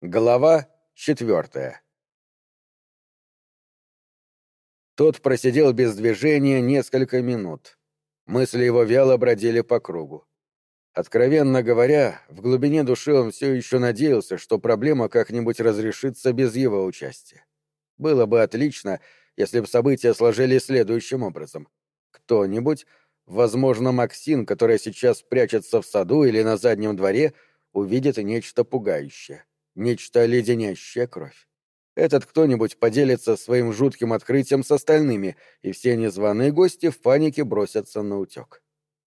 Глава четвертая Тот просидел без движения несколько минут. Мысли его вяло бродили по кругу. Откровенно говоря, в глубине души он все еще надеялся, что проблема как-нибудь разрешится без его участия. Было бы отлично, если бы события сложились следующим образом. Кто-нибудь, возможно, Максин, которая сейчас прячется в саду или на заднем дворе, увидит нечто пугающее нечто леденящее кровь. Этот кто-нибудь поделится своим жутким открытием с остальными, и все незваные гости в панике бросятся на утек.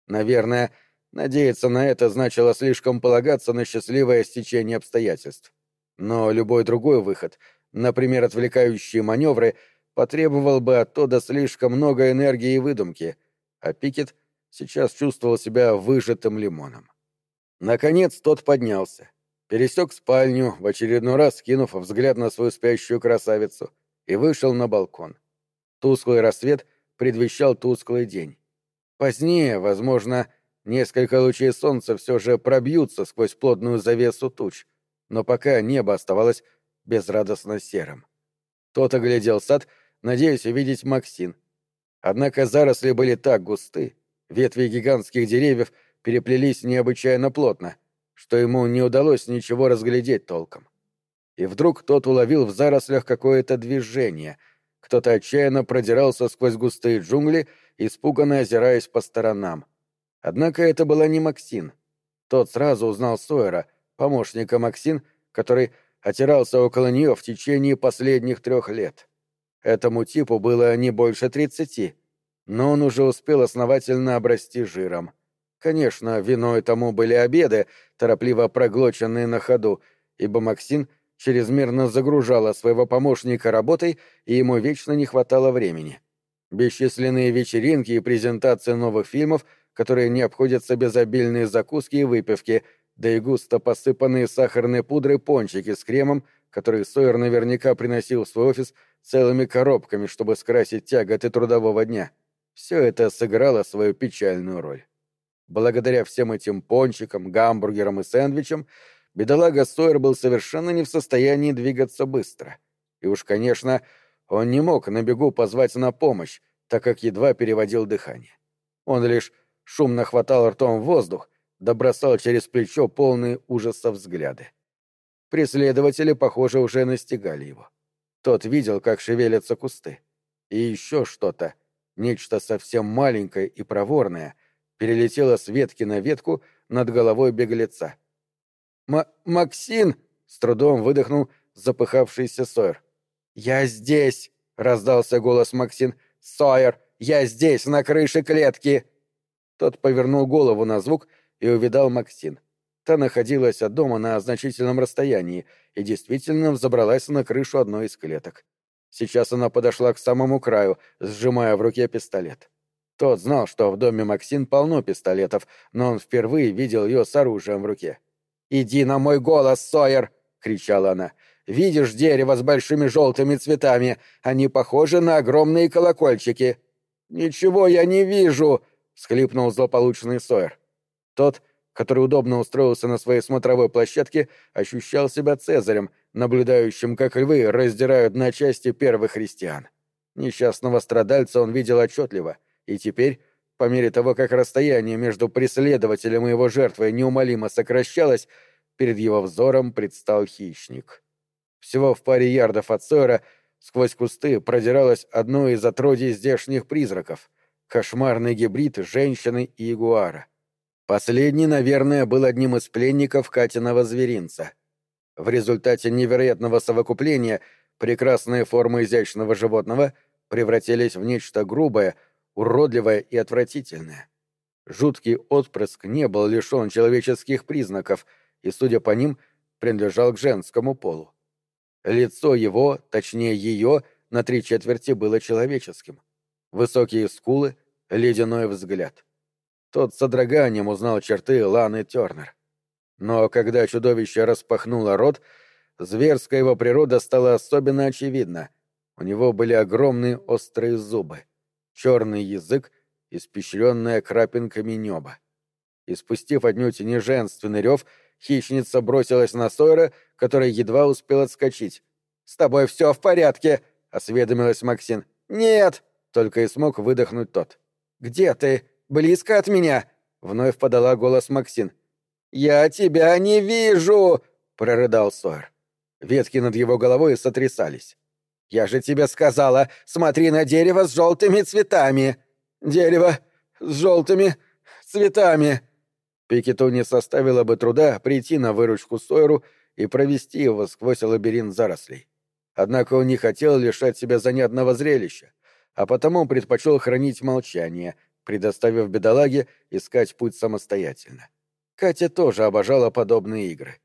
Наверное, надеяться на это значило слишком полагаться на счастливое стечение обстоятельств. Но любой другой выход, например, отвлекающие маневры, потребовал бы от Тода слишком много энергии и выдумки, а Пикет сейчас чувствовал себя выжатым лимоном. Наконец тот поднялся пересек спальню, в очередной раз скинув взгляд на свою спящую красавицу, и вышел на балкон. Тусклый рассвет предвещал тусклый день. Позднее, возможно, несколько лучей солнца все же пробьются сквозь плотную завесу туч, но пока небо оставалось безрадостно серым. Тот оглядел сад, надеясь увидеть Максин. Однако заросли были так густы, ветви гигантских деревьев переплелись необычайно плотно, что ему не удалось ничего разглядеть толком. И вдруг тот уловил в зарослях какое-то движение. Кто-то отчаянно продирался сквозь густые джунгли, испуганно озираясь по сторонам. Однако это была не Максин. Тот сразу узнал Сойера, помощника Максин, который отирался около нее в течение последних трех лет. Этому типу было не больше тридцати, но он уже успел основательно обрасти жиром. Конечно, виной тому были обеды, торопливо проглоченные на ходу, ибо Максин чрезмерно загружала своего помощника работой, и ему вечно не хватало времени. Бесчисленные вечеринки и презентации новых фильмов, которые не обходятся без обильной закуски и выпивки, да и густо посыпанные сахарной пудрой пончики с кремом, которые Сойер наверняка приносил в свой офис целыми коробками, чтобы скрасить тяготы трудового дня. Все это сыграло свою печальную роль. Благодаря всем этим пончикам, гамбургерам и сэндвичам бедолага Сойер был совершенно не в состоянии двигаться быстро. И уж, конечно, он не мог на бегу позвать на помощь, так как едва переводил дыхание. Он лишь шумно хватал ртом воздух, да через плечо полные ужаса взгляды. Преследователи, похоже, уже настигали его. Тот видел, как шевелятся кусты. И еще что-то, нечто совсем маленькое и проворное, перелетела с ветки на ветку над головой беглеца. М «Максин!» — с трудом выдохнул запыхавшийся Сойер. «Я здесь!» — раздался голос Максин. «Сойер! Я здесь, на крыше клетки!» Тот повернул голову на звук и увидал Максин. Та находилась от дома на значительном расстоянии и действительно взобралась на крышу одной из клеток. Сейчас она подошла к самому краю, сжимая в руке пистолет. Тот знал, что в доме Максин полно пистолетов, но он впервые видел ее с оружием в руке. «Иди на мой голос, Сойер!» — кричала она. «Видишь дерево с большими желтыми цветами? Они похожи на огромные колокольчики». «Ничего я не вижу!» — всхлипнул злополучный Сойер. Тот, который удобно устроился на своей смотровой площадке, ощущал себя Цезарем, наблюдающим, как львы раздирают на части первых христиан. Несчастного страдальца он видел отчетливо — и теперь, по мере того, как расстояние между преследователем и его жертвой неумолимо сокращалось, перед его взором предстал хищник. Всего в паре ярдов от Сойера сквозь кусты продиралось одно из отродий здешних призраков — кошмарный гибрид женщины и ягуара. Последний, наверное, был одним из пленников Катиного зверинца. В результате невероятного совокупления прекрасные формы изящного животного превратились в нечто грубое — уродливое и отвратительное. Жуткий отпрыск не был лишен человеческих признаков и, судя по ним, принадлежал к женскому полу. Лицо его, точнее ее, на три четверти было человеческим. Высокие скулы, ледяной взгляд. Тот с содроганием узнал черты Ланы Тернер. Но когда чудовище распахнуло рот, зверская его природа стала особенно очевидна. У него были огромные острые зубы черный язык, испещренная крапинками неба. И спустив отнюдь не женственный рев, хищница бросилась на Сойера, который едва успел отскочить. «С тобой все в порядке!» — осведомилась Максин. «Нет!» — только и смог выдохнуть тот. «Где ты? Близко от меня?» — вновь подала голос Максин. «Я тебя не вижу!» — прорыдал Сойер. Ветки над его головой сотрясались. «Я же тебе сказала, смотри на дерево с желтыми цветами!» «Дерево с желтыми цветами!» Пикету не составило бы труда прийти на выручку Сойеру и провести его сквозь лабиринт зарослей. Однако он не хотел лишать себя занятного зрелища, а потому предпочел хранить молчание, предоставив бедолаге искать путь самостоятельно. Катя тоже обожала подобные игры.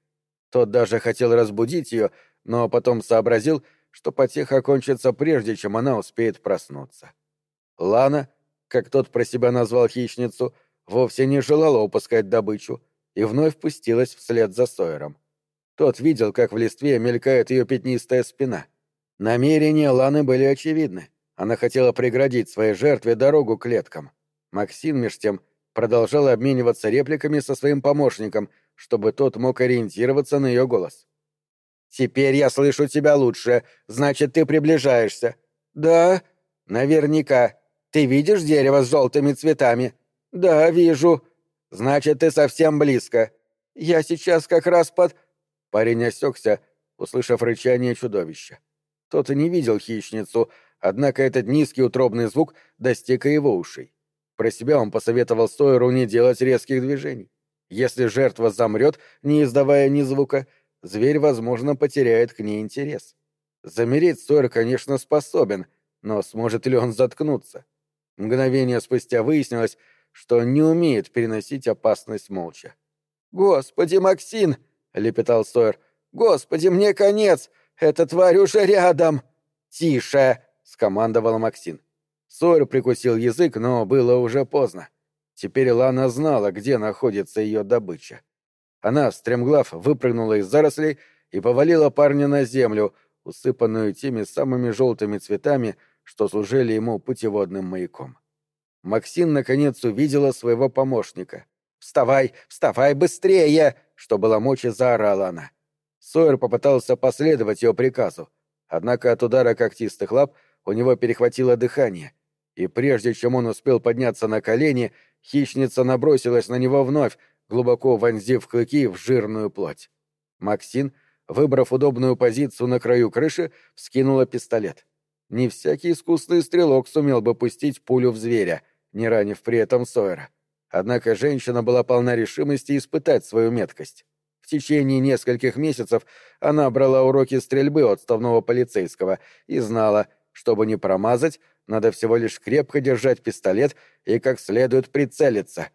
Тот даже хотел разбудить ее, но потом сообразил, что потеха кончится прежде, чем она успеет проснуться. Лана, как тот про себя назвал хищницу, вовсе не желала упускать добычу и вновь пустилась вслед за Сойером. Тот видел, как в листве мелькает ее пятнистая спина. Намерения Ланы были очевидны. Она хотела преградить своей жертве дорогу к клеткам. Максим, меж тем, продолжал обмениваться репликами со своим помощником, чтобы тот мог ориентироваться на ее голос. «Теперь я слышу тебя лучше. Значит, ты приближаешься». «Да, наверняка. Ты видишь дерево с желтыми цветами?» «Да, вижу. Значит, ты совсем близко. Я сейчас как раз под...» Парень осекся, услышав рычание чудовища. Тот не видел хищницу, однако этот низкий утробный звук достиг и его ушей. Про себя он посоветовал Сойеру не делать резких движений. Если жертва замрет, не издавая ни звука, зверь, возможно, потеряет к ней интерес. Замереть Сойер, конечно, способен, но сможет ли он заткнуться? Мгновение спустя выяснилось, что не умеет переносить опасность молча. «Господи, Максин!» — лепетал Сойер. «Господи, мне конец! Эта тварь уже рядом!» «Тише!» — скомандовал Максин. Сойер прикусил язык, но было уже поздно. Теперь Лана знала, где находится ее добыча. Она, стремглав, выпрыгнула из зарослей и повалила парня на землю, усыпанную теми самыми желтыми цветами, что служили ему путеводным маяком. Максин наконец увидела своего помощника. «Вставай, вставай быстрее!» — что было мочи, заорала она. Сойер попытался последовать ее приказу, однако от удара когтистых лап у него перехватило дыхание, и прежде чем он успел подняться на колени, хищница набросилась на него вновь, глубоко вонзив клыки в жирную плоть. Максин, выбрав удобную позицию на краю крыши, вскинула пистолет. Не всякий искусный стрелок сумел бы пустить пулю в зверя, не ранив при этом Сойера. Однако женщина была полна решимости испытать свою меткость. В течение нескольких месяцев она брала уроки стрельбы отставного полицейского и знала, чтобы не промазать, надо всего лишь крепко держать пистолет и как следует прицелиться.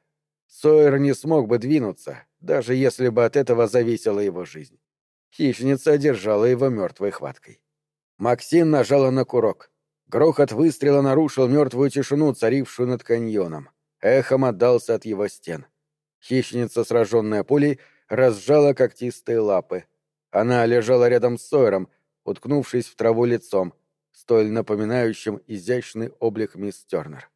Сойер не смог бы двинуться, даже если бы от этого зависела его жизнь. Хищница держала его мертвой хваткой. Максим нажала на курок. Грохот выстрела нарушил мертвую тишину, царившую над каньоном. Эхом отдался от его стен. Хищница, сраженная пулей, разжала когтистые лапы. Она лежала рядом с Сойером, уткнувшись в траву лицом, столь напоминающим изящный облик мисс Тернер.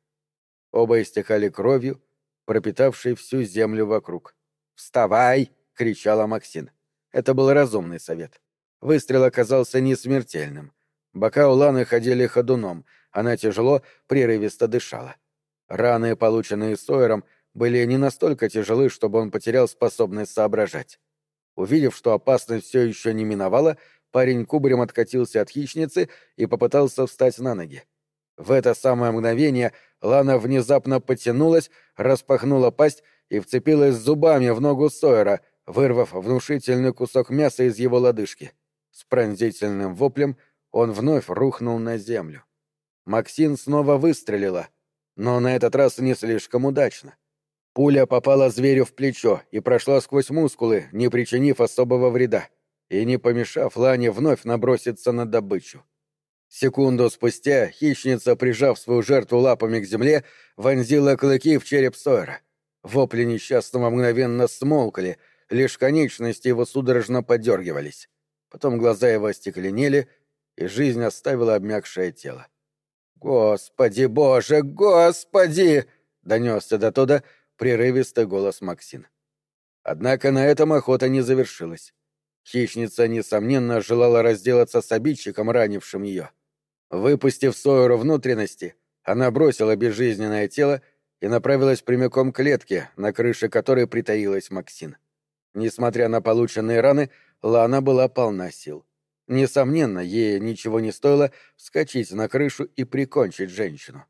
Оба истекали кровью, пропитавшей всю землю вокруг. «Вставай!» — кричала Максин. Это был разумный совет. Выстрел оказался не смертельным. Бока у Ланы ходили ходуном, она тяжело, прерывисто дышала. Раны, полученные Сойером, были не настолько тяжелы, чтобы он потерял способность соображать. Увидев, что опасность все еще не миновала, Парень кубарем откатился от хищницы и попытался встать на ноги. В это самое мгновение Лана внезапно потянулась, распахнула пасть и вцепилась зубами в ногу Сойера, вырвав внушительный кусок мяса из его лодыжки. С пронзительным воплем он вновь рухнул на землю. Максин снова выстрелила, но на этот раз не слишком удачно. Пуля попала зверю в плечо и прошла сквозь мускулы, не причинив особого вреда и не помешав Лане вновь наброситься на добычу. Секунду спустя хищница, прижав свою жертву лапами к земле, вонзила клыки в череп Сойера. Вопли несчастного мгновенно смолкли, лишь конечности его судорожно подергивались. Потом глаза его остекленели, и жизнь оставила обмякшее тело. «Господи боже, господи!» — донесся до туда прерывистый голос Максин. Однако на этом охота не завершилась. Хищница, несомненно, желала разделаться с обидчиком, ранившим ее. Выпустив Сойеру внутренности, она бросила безжизненное тело и направилась прямиком к клетке, на крыше которой притаилась Максин. Несмотря на полученные раны, Лана была полна сил. Несомненно, ей ничего не стоило вскочить на крышу и прикончить женщину.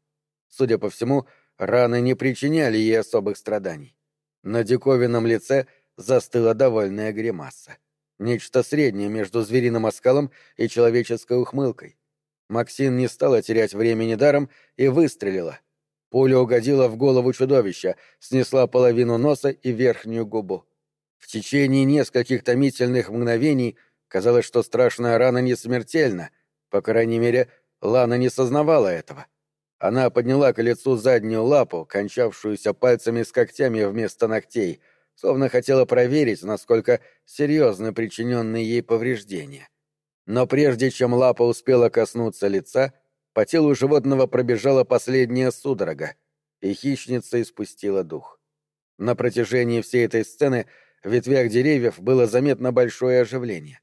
Судя по всему, раны не причиняли ей особых страданий. На диковинном лице застыла довольная гримаса. Нечто среднее между звериным оскалом и человеческой ухмылкой. Максин не стала терять времени даром и выстрелила. Пуля угодила в голову чудовища, снесла половину носа и верхнюю губу. В течение нескольких томительных мгновений казалось, что страшная рана не смертельна, по крайней мере, Лана не сознавала этого. Она подняла к лицу заднюю лапу, кончавшуюся пальцами с когтями вместо ногтей, словно хотела проверить, насколько серьезны причиненные ей повреждения. Но прежде чем лапа успела коснуться лица, по телу животного пробежала последняя судорога, и хищница испустила дух. На протяжении всей этой сцены в ветвях деревьев было заметно большое оживление.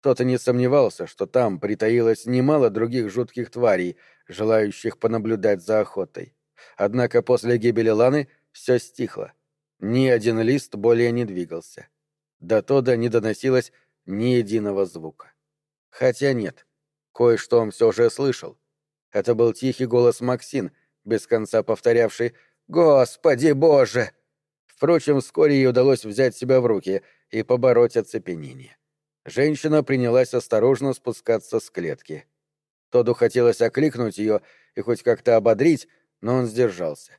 Кто-то не сомневался, что там притаилось немало других жутких тварей, желающих понаблюдать за охотой. Однако после гибели Ланы все стихло. Ни один лист более не двигался. До Тода не доносилось ни единого звука. Хотя нет, кое-что он все же слышал. Это был тихий голос Максин, без конца повторявший «Господи Боже!». Впрочем, вскоре ей удалось взять себя в руки и побороть оцепенение. Женщина принялась осторожно спускаться с клетки. Тоду хотелось окликнуть ее и хоть как-то ободрить, но он сдержался.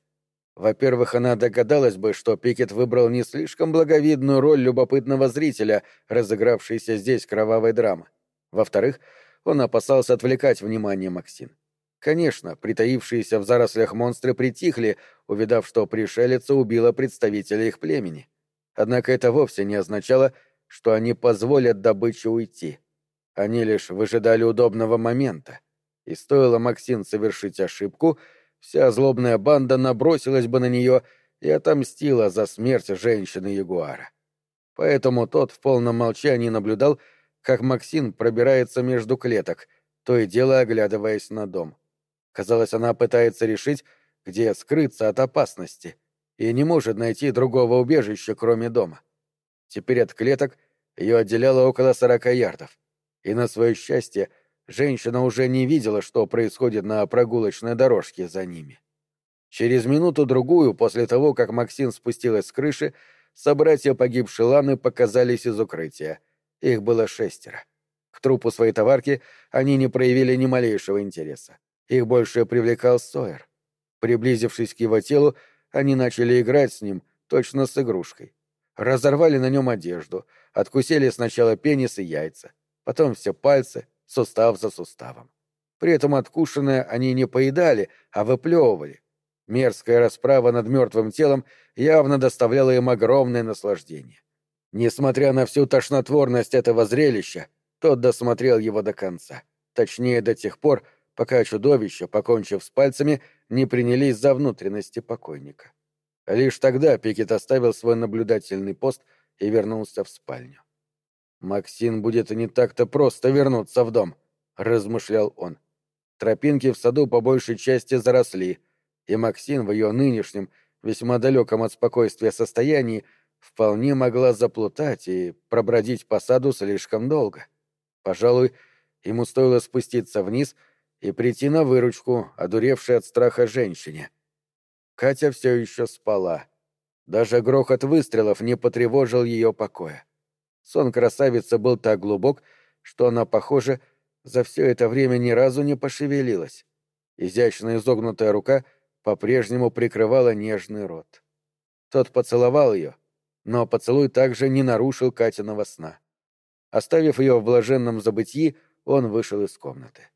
Во-первых, она догадалась бы, что Пикет выбрал не слишком благовидную роль любопытного зрителя, разыгравшейся здесь кровавой драмы. Во-вторых, он опасался отвлекать внимание Максин. Конечно, притаившиеся в зарослях монстры притихли, увидав, что пришелица убила представителя их племени. Однако это вовсе не означало, что они позволят добыче уйти. Они лишь выжидали удобного момента. И стоило Максин совершить ошибку, вся злобная банда набросилась бы на нее и отомстила за смерть женщины-ягуара. Поэтому тот в полном молчании наблюдал, как Максин пробирается между клеток, то и дело оглядываясь на дом. Казалось, она пытается решить, где скрыться от опасности, и не может найти другого убежища, кроме дома. Теперь от клеток ее отделяло около сорока ярдов, и на свое счастье женщина уже не видела, что происходит на прогулочной дорожке за ними. Через минуту-другую после того, как Максин спустилась с крыши, собратья погибшей Ланы показались из укрытия — их было шестеро. К трупу своей товарки они не проявили ни малейшего интереса. Их больше привлекал Сойер. Приблизившись к его телу, они начали играть с ним, точно с игрушкой. Разорвали на нем одежду, откусили сначала пенис и яйца, потом все пальцы, сустав за суставом. При этом откушенное они не поедали, а выплевывали. Мерзкая расправа над мертвым телом явно доставляла им огромное наслаждение. Несмотря на всю тошнотворность этого зрелища, тот досмотрел его до конца. Точнее, до тех пор, пока чудовища, покончив с пальцами, не принялись за внутренности покойника. Лишь тогда Пикет оставил свой наблюдательный пост и вернулся в спальню. «Максин будет не так-то просто вернуться в дом», — размышлял он. Тропинки в саду по большей части заросли, и Максин в ее нынешнем, весьма далеком от спокойствия состоянии, вполне могла заплутать и пробродить по саду слишком долго. Пожалуй, ему стоило спуститься вниз и прийти на выручку, одуревшей от страха женщине. Катя все еще спала. Даже грохот выстрелов не потревожил ее покоя. Сон красавицы был так глубок, что она, похоже, за все это время ни разу не пошевелилась. Изящно изогнутая рука по-прежнему прикрывала нежный рот. Тот поцеловал ее, но поцелуй также не нарушил Катиного сна. Оставив ее в блаженном забытии, он вышел из комнаты.